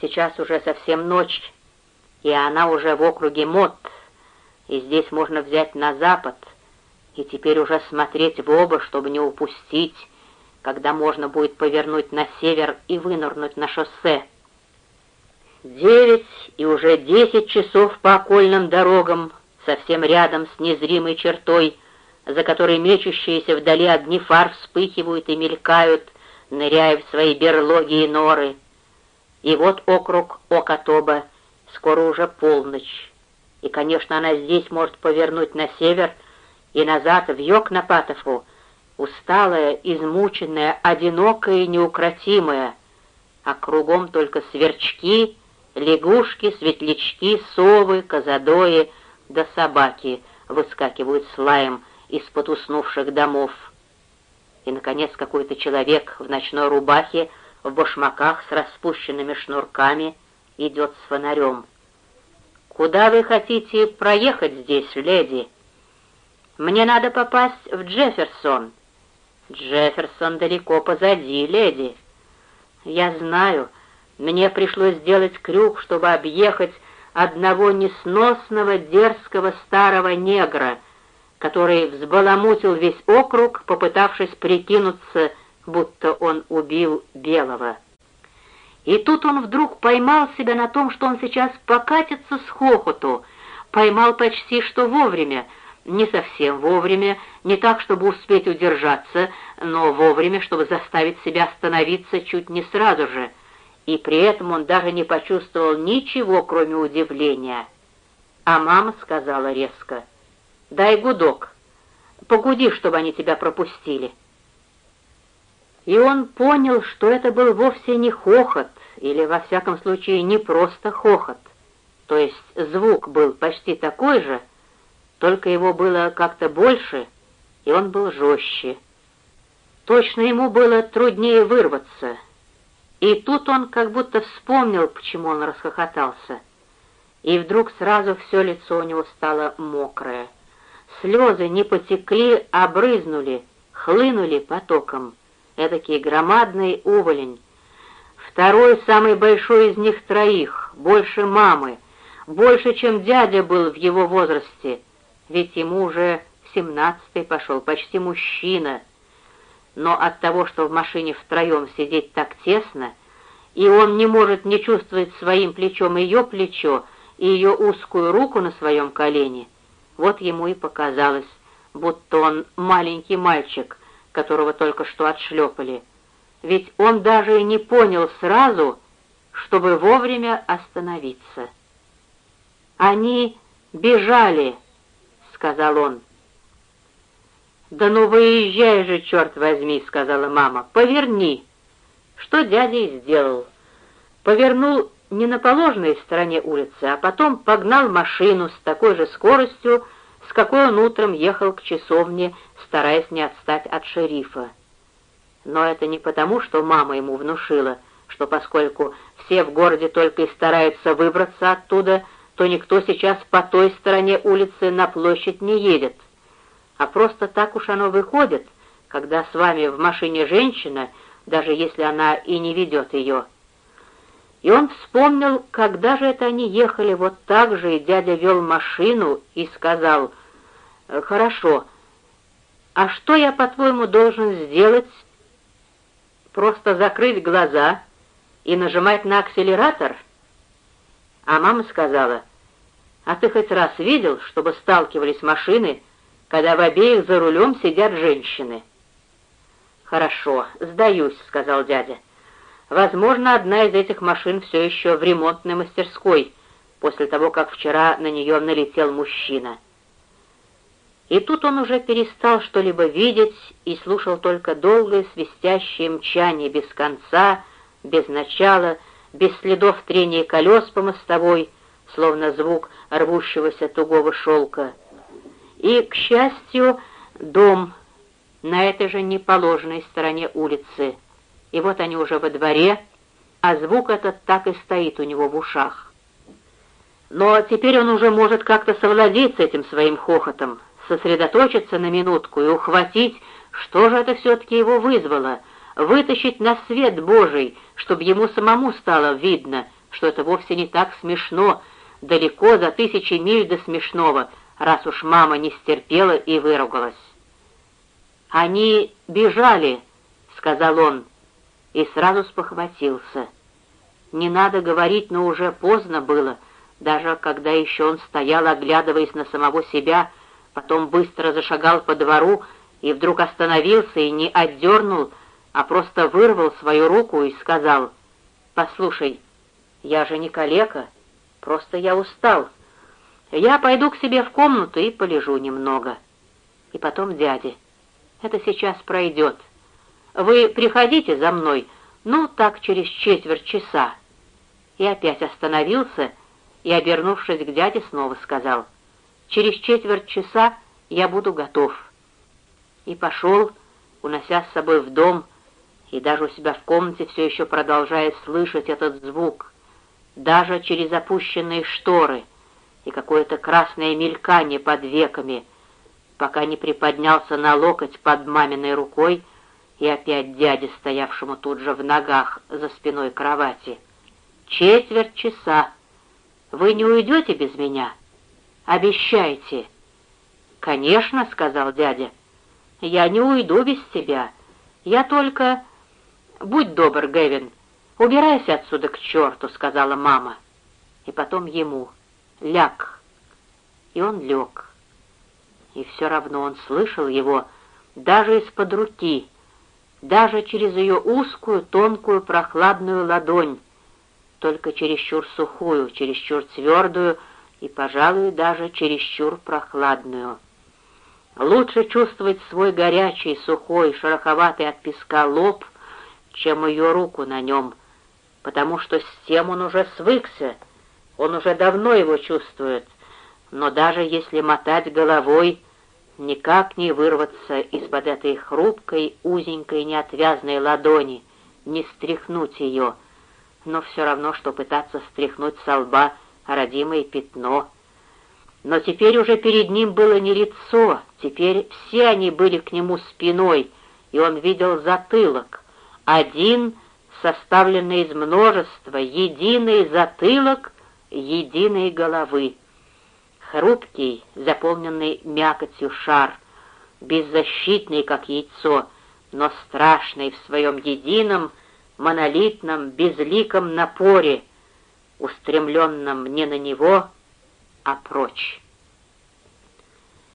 Сейчас уже совсем ночь, и она уже в округе Мот, и здесь можно взять на запад, и теперь уже смотреть в оба, чтобы не упустить, когда можно будет повернуть на север и вынырнуть на шоссе. Девять и уже десять часов по окольным дорогам, совсем рядом с незримой чертой, за которой мечущиеся вдали огни фар вспыхивают и мелькают, ныряя в свои берлоги и норы. И вот округ Окатоба, скоро уже полночь. И, конечно, она здесь может повернуть на север и назад в Йокнапатову, усталая, измученная, одинокая и неукротимая, а кругом только сверчки, лягушки, светлячки, совы, козадои да собаки выскакивают с лаем из-под уснувших домов. И, наконец, какой-то человек в ночной рубахе, в башмаках с распущенными шнурками, идет с фонарем. «Куда вы хотите проехать здесь, леди?» «Мне надо попасть в Джефферсон». «Джефферсон далеко позади, леди». «Я знаю, мне пришлось сделать крюк, чтобы объехать одного несносного дерзкого старого негра, который взбаламутил весь округ, попытавшись прикинуться, будто он убил белого. И тут он вдруг поймал себя на том, что он сейчас покатится с хохоту, поймал почти что вовремя, не совсем вовремя, не так, чтобы успеть удержаться, но вовремя, чтобы заставить себя остановиться чуть не сразу же, и при этом он даже не почувствовал ничего, кроме удивления. А мама сказала резко — Дай гудок. Погуди, чтобы они тебя пропустили. И он понял, что это был вовсе не хохот, или, во всяком случае, не просто хохот. То есть звук был почти такой же, только его было как-то больше, и он был жестче. Точно ему было труднее вырваться. И тут он как будто вспомнил, почему он расхохотался. И вдруг сразу все лицо у него стало мокрое. Слезы не потекли, а брызнули, хлынули потоком. Эдакий громадный уволень. Второй, самый большой из них троих, больше мамы, больше, чем дядя был в его возрасте, ведь ему уже семнадцатый пошел, почти мужчина. Но от того, что в машине втроем сидеть так тесно, и он не может не чувствовать своим плечом ее плечо и ее узкую руку на своем колене, вот ему и показалось, будто он маленький мальчик, которого только что отшлепали. Ведь он даже и не понял сразу, чтобы вовремя остановиться. «Они бежали», — сказал он. «Да ну выезжай же, черт возьми», — сказала мама, — «поверни». Что дядя и сделал. Повернул не на положенной стороне улицы, а потом погнал машину с такой же скоростью, с какой он утром ехал к часовне, стараясь не отстать от шерифа. Но это не потому, что мама ему внушила, что поскольку все в городе только и стараются выбраться оттуда, то никто сейчас по той стороне улицы на площадь не едет. А просто так уж оно выходит, когда с вами в машине женщина, даже если она и не ведет ее, и он вспомнил, когда же это они ехали вот так же, и дядя вел машину и сказал, «Хорошо, а что я, по-твоему, должен сделать? Просто закрыть глаза и нажимать на акселератор?» А мама сказала, «А ты хоть раз видел, чтобы сталкивались машины, когда в обеих за рулем сидят женщины?» «Хорошо, сдаюсь», — сказал дядя. Возможно, одна из этих машин все еще в ремонтной мастерской, после того, как вчера на нее налетел мужчина. И тут он уже перестал что-либо видеть и слушал только долгое свистящее мчание без конца, без начала, без следов трения колес по мостовой, словно звук рвущегося тугого шелка. И, к счастью, дом на этой же неположенной стороне улицы — и вот они уже во дворе, а звук этот так и стоит у него в ушах. Но теперь он уже может как-то совладеть с этим своим хохотом, сосредоточиться на минутку и ухватить, что же это все-таки его вызвало, вытащить на свет Божий, чтобы ему самому стало видно, что это вовсе не так смешно, далеко за тысячи миль до смешного, раз уж мама не стерпела и выругалась. «Они бежали», — сказал он, и сразу спохватился. Не надо говорить, но уже поздно было, даже когда еще он стоял, оглядываясь на самого себя, потом быстро зашагал по двору и вдруг остановился и не отдернул, а просто вырвал свою руку и сказал, «Послушай, я же не калека, просто я устал. Я пойду к себе в комнату и полежу немного. И потом дяде. Это сейчас пройдет. Вы приходите за мной, ну, так через четверть часа». И опять остановился и, обернувшись к дяде, снова сказал, «Через четверть часа я буду готов». И пошел, унося с собой в дом, и даже у себя в комнате все еще продолжая слышать этот звук, даже через опущенные шторы и какое-то красное мелькание под веками, пока не приподнялся на локоть под маминой рукой и опять дяде, стоявшему тут же в ногах за спиной кровати. «Четверть часа. Вы не уйдете без меня? Обещайте». «Конечно», — сказал дядя. «Я не уйду без тебя. Я только...» «Будь добр, Гэвин, убирайся отсюда к черту», — сказала мама. И потом ему «Ляг». И он лег. И все равно он слышал его даже из-под руки, даже через ее узкую, тонкую, прохладную ладонь, только чересчур сухую, чересчур твердую и, пожалуй, даже чересчур прохладную. Лучше чувствовать свой горячий, сухой, шероховатый от песка лоб — чем ее руку на нем, потому что с тем он уже свыкся, он уже давно его чувствует, но даже если мотать головой, никак не вырваться из-под этой хрупкой, узенькой, неотвязной ладони, не стряхнуть ее, но все равно, что пытаться стряхнуть со лба родимое пятно. Но теперь уже перед ним было не лицо, теперь все они были к нему спиной, и он видел затылок — один, составленный из множества, единый затылок единой головы. Хрупкий, заполненный мякотью шар, беззащитный, как яйцо, но страшный в своем едином, монолитном, безликом напоре, устремленном не на него, а прочь.